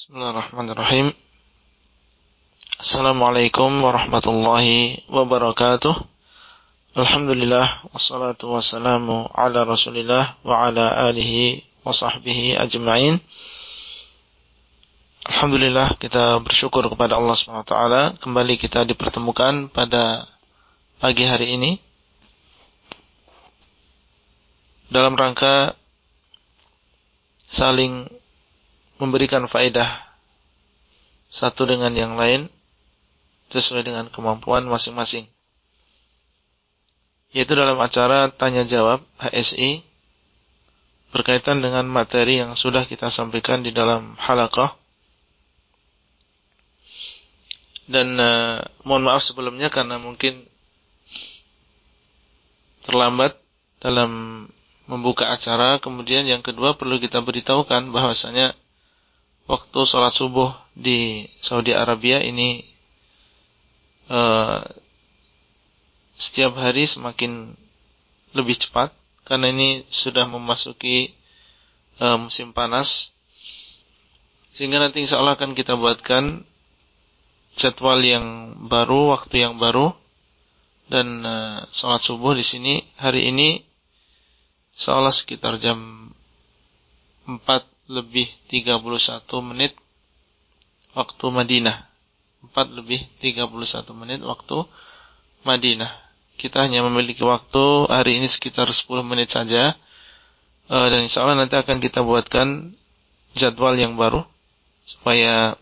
Bismillahirrahmanirrahim. Assalamualaikum warahmatullahi wabarakatuh. Alhamdulillah wassalatu wassalamu ala Rasulillah wa ala alihi wa sahbihi ajma'in. Alhamdulillah kita bersyukur kepada Allah SWT Kembali kita dipertemukan pada pagi hari ini Dalam rangka saling memberikan faedah satu dengan yang lain sesuai dengan kemampuan masing-masing. Yaitu dalam acara tanya jawab HSI berkaitan dengan materi yang sudah kita sampaikan di dalam halaqah dan uh, mohon maaf sebelumnya karena mungkin terlambat dalam membuka acara. Kemudian yang kedua perlu kita beritahukan bahwasanya waktu sholat subuh di Saudi Arabia ini uh, setiap hari semakin lebih cepat karena ini sudah memasuki uh, musim panas. Sehingga nanti insya Allah akan kita buatkan jadwal yang baru, waktu yang baru. Dan uh, sholat subuh di sini hari ini seolah sekitar jam 4 lebih 31 menit waktu Madinah. 4 lebih 31 menit waktu Madinah. Kita hanya memiliki waktu hari ini sekitar 10 menit saja. Uh, dan insya Allah nanti akan kita buatkan jadwal yang baru supaya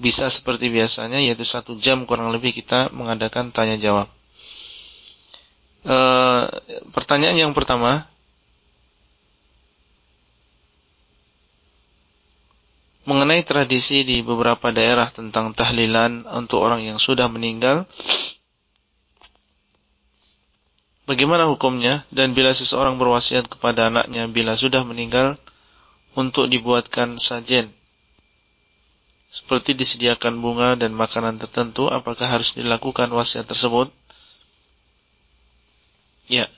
bisa seperti biasanya yaitu satu jam kurang lebih kita mengadakan tanya jawab. E, pertanyaan yang pertama, mengenai tradisi di beberapa daerah tentang tahlilan untuk orang yang sudah meninggal, bagaimana hukumnya dan bila seseorang berwasiat kepada anaknya bila sudah meninggal untuk dibuatkan sajen seperti disediakan bunga dan makanan tertentu, apakah harus dilakukan wasiat tersebut? Ya.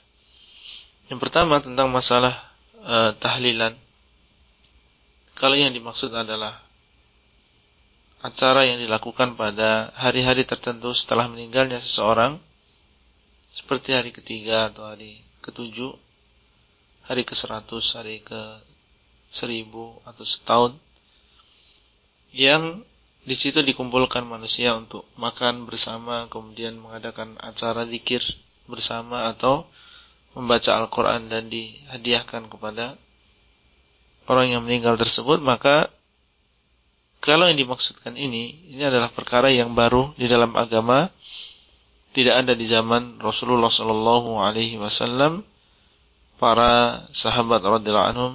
Yang pertama tentang masalah uh, tahlilan. Kalau yang dimaksud adalah acara yang dilakukan pada hari-hari tertentu setelah meninggalnya seseorang, seperti hari ketiga atau hari ketujuh, hari ke seratus, hari ke seribu atau setahun, yang di situ dikumpulkan manusia untuk makan bersama, kemudian mengadakan acara zikir bersama atau membaca Al-Quran dan dihadiahkan kepada orang yang meninggal tersebut, maka kalau yang dimaksudkan ini, ini adalah perkara yang baru di dalam agama, tidak ada di zaman Rasulullah Sallallahu Alaihi Wasallam, para sahabat radhiyallahu anhum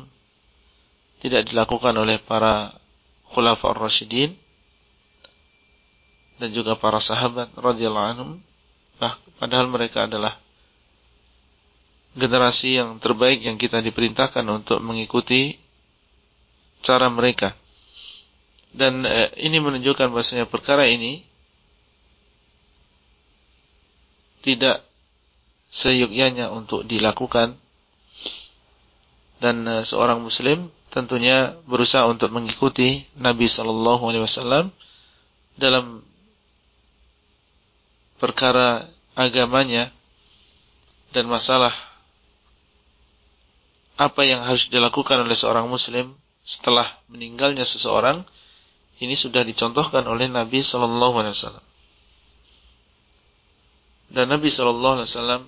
tidak dilakukan oleh para khulafa ar-rasyidin dan juga para sahabat radhiyallahu anhum. Bah, padahal mereka adalah generasi yang terbaik yang kita diperintahkan untuk mengikuti cara mereka. Dan eh, ini menunjukkan bahwasanya perkara ini tidak seyukyanya untuk dilakukan. Dan eh, seorang muslim tentunya berusaha untuk mengikuti Nabi Shallallahu Alaihi Wasallam dalam perkara agamanya dan masalah apa yang harus dilakukan oleh seorang muslim setelah meninggalnya seseorang ini sudah dicontohkan oleh Nabi Shallallahu Alaihi Wasallam dan Nabi Shallallahu Alaihi Wasallam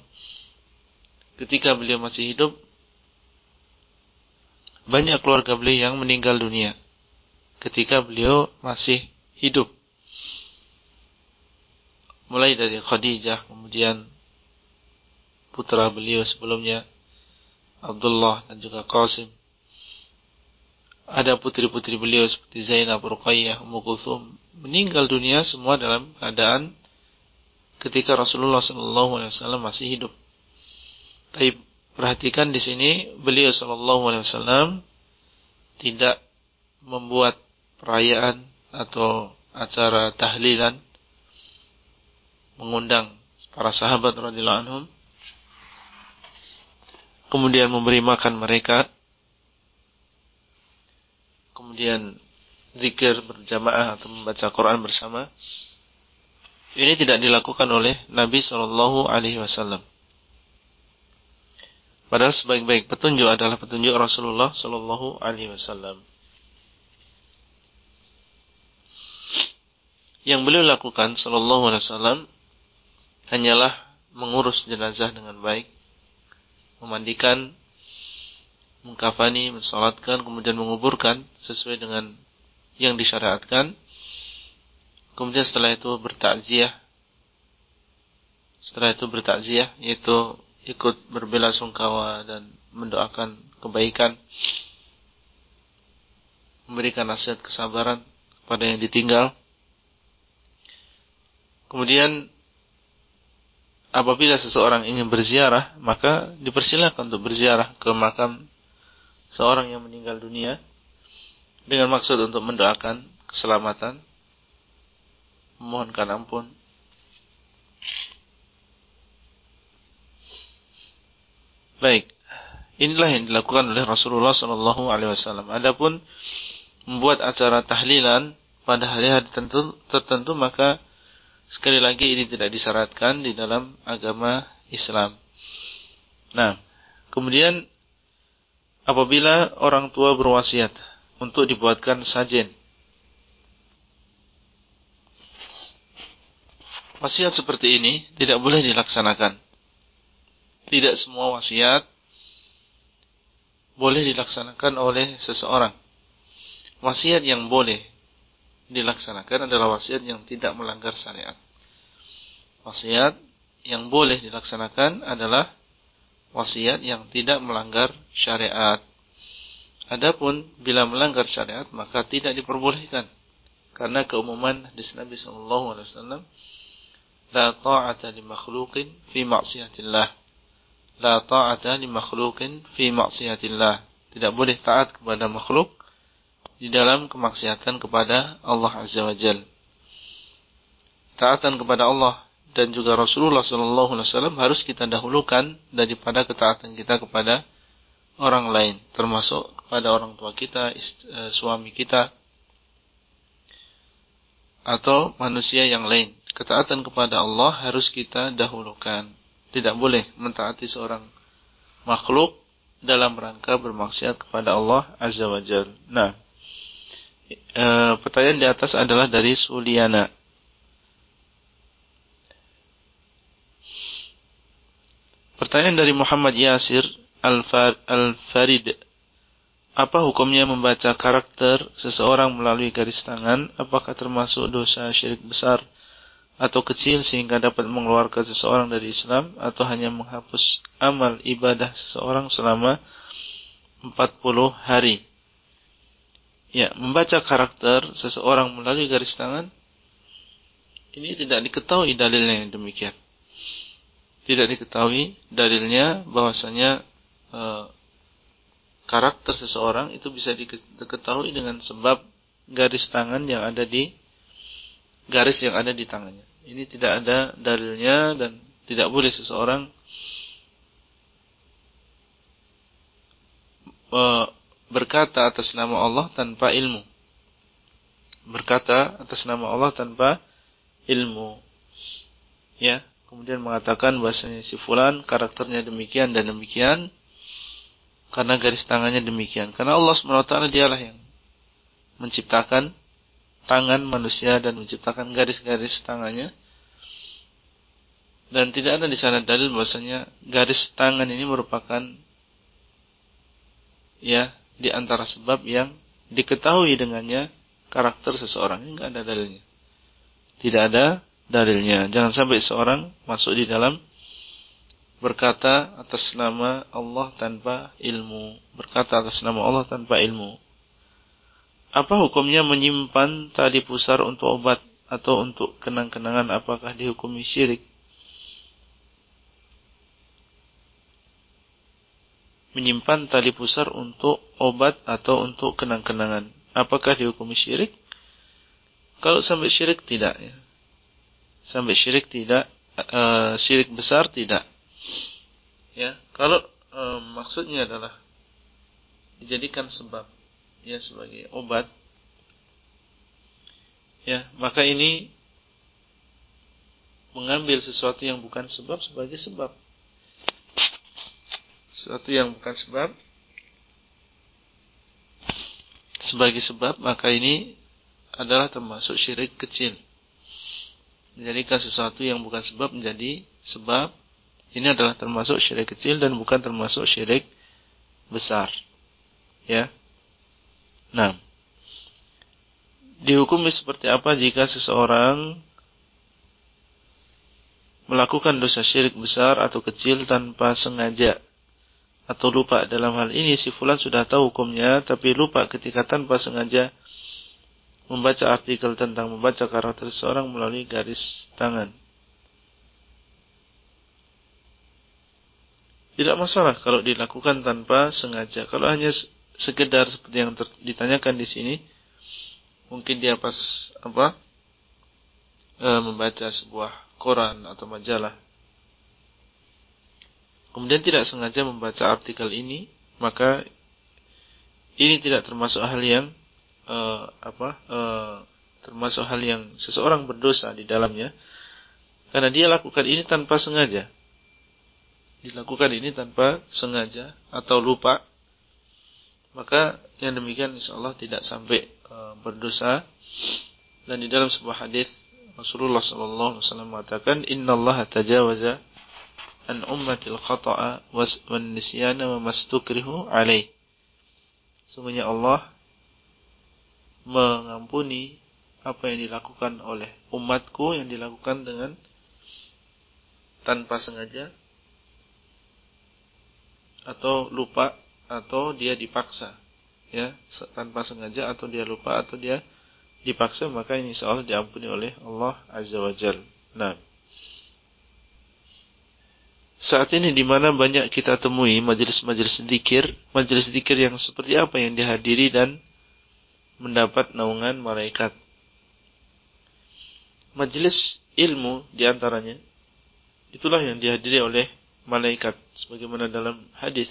ketika beliau masih hidup banyak keluarga beliau yang meninggal dunia ketika beliau masih hidup. Mulai dari Khadijah, kemudian putra beliau sebelumnya Abdullah dan juga Qasim. Ada putri-putri beliau seperti Zainab, Ruqayyah, Ummu Kulthum meninggal dunia semua dalam keadaan ketika Rasulullah SAW masih hidup. Tapi Perhatikan di sini beliau Shallallahu Alaihi Wasallam tidak membuat perayaan atau acara tahlilan mengundang para sahabat radhiyallahu anhum kemudian memberi makan mereka kemudian zikir berjamaah atau membaca Quran bersama ini tidak dilakukan oleh Nabi Shallallahu Alaihi Wasallam. Padahal sebaik-baik petunjuk adalah petunjuk Rasulullah Shallallahu Alaihi Wasallam. Yang beliau lakukan Shallallahu Alaihi Wasallam hanyalah mengurus jenazah dengan baik, memandikan, mengkafani, mensalatkan, kemudian menguburkan sesuai dengan yang disyariatkan. Kemudian setelah itu bertakziah. Setelah itu bertakziah yaitu ikut berbela sungkawa dan mendoakan kebaikan. Memberikan nasihat kesabaran kepada yang ditinggal. Kemudian apabila seseorang ingin berziarah, maka dipersilakan untuk berziarah ke makam seorang yang meninggal dunia dengan maksud untuk mendoakan keselamatan, memohonkan ampun. Baik, inilah yang dilakukan oleh Rasulullah Shallallahu Alaihi Wasallam. Adapun membuat acara tahlilan pada hari-hari tertentu, tertentu maka Sekali lagi ini tidak disyaratkan di dalam agama Islam. Nah, kemudian apabila orang tua berwasiat untuk dibuatkan sajen. Wasiat seperti ini tidak boleh dilaksanakan. Tidak semua wasiat boleh dilaksanakan oleh seseorang. Wasiat yang boleh dilaksanakan adalah wasiat yang tidak melanggar syariat. Wasiat yang boleh dilaksanakan adalah wasiat yang tidak melanggar syariat. Adapun bila melanggar syariat maka tidak diperbolehkan karena keumuman hadis Nabi sallallahu alaihi wasallam la ta'ata li makhluqin fi ma'siyatillah. La ta'ata li makhluqin fi ma'siyatillah. Tidak boleh taat kepada makhluk di dalam kemaksiatan kepada Allah Azza wa Jal. Taatan kepada Allah dan juga Rasulullah Sallallahu Alaihi Wasallam harus kita dahulukan daripada ketaatan kita kepada orang lain, termasuk kepada orang tua kita, eh, suami kita, atau manusia yang lain. Ketaatan kepada Allah harus kita dahulukan. Tidak boleh mentaati seorang makhluk dalam rangka bermaksiat kepada Allah Azza wa Jal. Nah, e, pertanyaan di atas adalah dari Suliana. Pertanyaan dari Muhammad Yasir Al-Farid. Apa hukumnya membaca karakter seseorang melalui garis tangan? Apakah termasuk dosa syirik besar atau kecil sehingga dapat mengeluarkan seseorang dari Islam atau hanya menghapus amal ibadah seseorang selama 40 hari? Ya, membaca karakter seseorang melalui garis tangan ini tidak diketahui dalilnya yang demikian. Tidak diketahui dalilnya bahwasanya e, karakter seseorang itu bisa diketahui dengan sebab garis tangan yang ada di garis yang ada di tangannya. Ini tidak ada dalilnya dan tidak boleh seseorang e, berkata atas nama Allah tanpa ilmu. Berkata atas nama Allah tanpa ilmu. Ya, kemudian mengatakan bahasanya si fulan karakternya demikian dan demikian karena garis tangannya demikian. Karena Allah SWT dialah yang menciptakan tangan manusia dan menciptakan garis-garis tangannya. Dan tidak ada di sana dalil bahwasanya garis tangan ini merupakan ya di antara sebab yang diketahui dengannya karakter seseorang. Ini enggak ada dalilnya. Tidak ada dalilnya. Jangan sampai seorang masuk di dalam berkata atas nama Allah tanpa ilmu. Berkata atas nama Allah tanpa ilmu. Apa hukumnya menyimpan tali pusar untuk obat atau untuk kenang-kenangan apakah dihukumi syirik? menyimpan tali pusar untuk obat atau untuk kenang-kenangan. Apakah dihukumi syirik? Kalau sampai syirik tidak ya. Sampai syirik tidak e, syirik besar tidak. Ya, kalau e, maksudnya adalah dijadikan sebab ya sebagai obat. Ya maka ini mengambil sesuatu yang bukan sebab sebagai sebab. Sesuatu yang bukan sebab sebagai sebab maka ini adalah termasuk syirik kecil menjadikan sesuatu yang bukan sebab menjadi sebab. Ini adalah termasuk syirik kecil dan bukan termasuk syirik besar. Ya. Nah. Dihukumi seperti apa jika seseorang melakukan dosa syirik besar atau kecil tanpa sengaja? Atau lupa dalam hal ini si fulan sudah tahu hukumnya tapi lupa ketika tanpa sengaja membaca artikel tentang membaca karakter seseorang melalui garis tangan. Tidak masalah kalau dilakukan tanpa sengaja. Kalau hanya sekedar seperti yang ditanyakan di sini, mungkin dia pas apa e, membaca sebuah koran atau majalah kemudian tidak sengaja membaca artikel ini maka ini tidak termasuk hal yang e, apa e, termasuk hal yang seseorang berdosa di dalamnya karena dia lakukan ini tanpa sengaja. Dilakukan ini tanpa sengaja atau lupa maka yang demikian insya Allah tidak sampai uh, berdosa. Dan di dalam sebuah hadis Rasulullah wasallam mengatakan innallaha tajawaza an ummatil khata'a wan nisyana wa mastukrihu alaih sungguhnya Allah mengampuni apa yang dilakukan oleh umatku yang dilakukan dengan tanpa sengaja atau lupa atau dia dipaksa ya tanpa sengaja atau dia lupa atau dia dipaksa maka ini seolah diampuni oleh Allah Azza wa Jal. Nah, saat ini di mana banyak kita temui majelis-majelis zikir, majelis zikir yang seperti apa yang dihadiri dan mendapat naungan malaikat. Majelis ilmu di antaranya itulah yang dihadiri oleh malaikat sebagaimana dalam hadis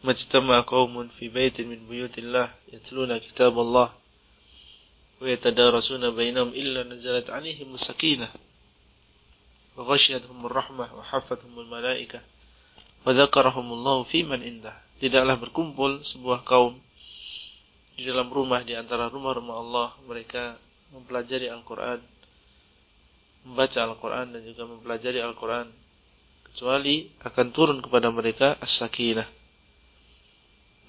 majtama qaumun fi baitin min buyutillah yatluna kitab Allah wa yatadarasuna bainahum illa nazalat alaihim sakinah wa ghashiyatuhum rahmah wa hafathum malaikah wa dzakarahum Allah fi man indah tidaklah berkumpul sebuah kaum di dalam rumah di antara rumah-rumah Allah mereka mempelajari Al-Qur'an membaca Al-Qur'an dan juga mempelajari Al-Qur'an. Kecuali akan turun kepada mereka as-sakinah.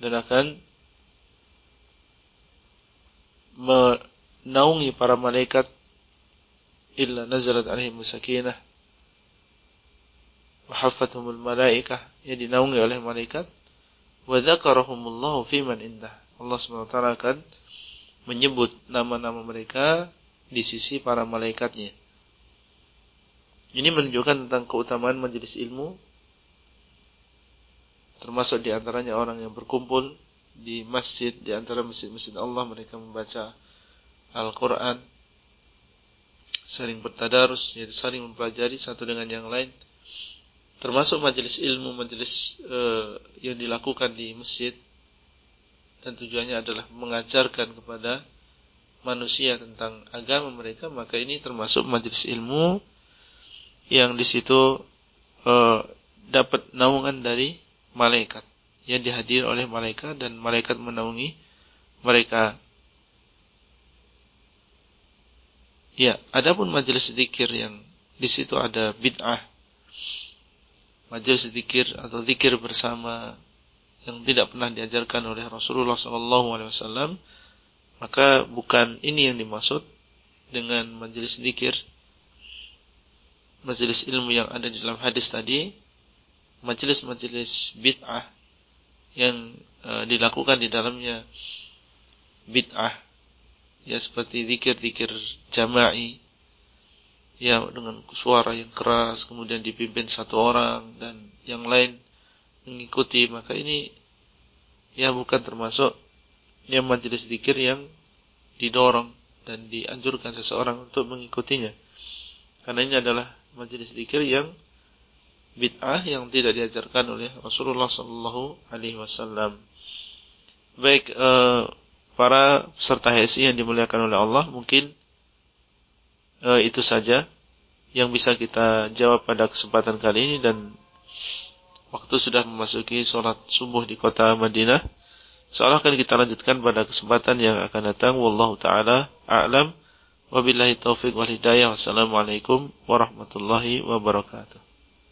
Dan akan menaungi para malaikat illa nazalat alaihim sakinah wa haffathumul malaikah yang dinaungi oleh malaikat. Wa dzakarahumullahu fi man indah Allah SWT akan menyebut nama-nama mereka di sisi para malaikatnya. Ini menunjukkan tentang keutamaan majelis ilmu termasuk di antaranya orang yang berkumpul di masjid di antara masjid-masjid Allah mereka membaca Al-Qur'an saling bertadarus yaitu saling mempelajari satu dengan yang lain. Termasuk majelis ilmu majelis uh, yang dilakukan di masjid dan tujuannya adalah mengajarkan kepada manusia tentang agama mereka maka ini termasuk majelis ilmu yang di situ uh, dapat naungan dari malaikat yang dihadiri oleh malaikat dan malaikat menaungi mereka. Ya, adapun majelis zikir yang di situ ada bid'ah, majelis zikir atau zikir bersama yang tidak pernah diajarkan oleh Rasulullah SAW, maka bukan ini yang dimaksud dengan majelis zikir, majelis ilmu yang ada di dalam hadis tadi, majelis-majelis bid'ah yang e, dilakukan di dalamnya bid'ah ya seperti zikir-zikir jama'i ya dengan suara yang keras kemudian dipimpin satu orang dan yang lain mengikuti maka ini ya bukan termasuk yang majelis zikir yang didorong dan dianjurkan seseorang untuk mengikutinya karena ini adalah majelis zikir yang bid'ah yang tidak diajarkan oleh Rasulullah sallallahu alaihi wasallam. Baik uh, para peserta HSI yang dimuliakan oleh Allah, mungkin uh, itu saja yang bisa kita jawab pada kesempatan kali ini dan waktu sudah memasuki sholat subuh di kota Madinah. Seolah akan kita lanjutkan pada kesempatan yang akan datang. Wallahu ta'ala a'lam. Wabillahi taufiq wal hidayah. Wassalamualaikum warahmatullahi wabarakatuh.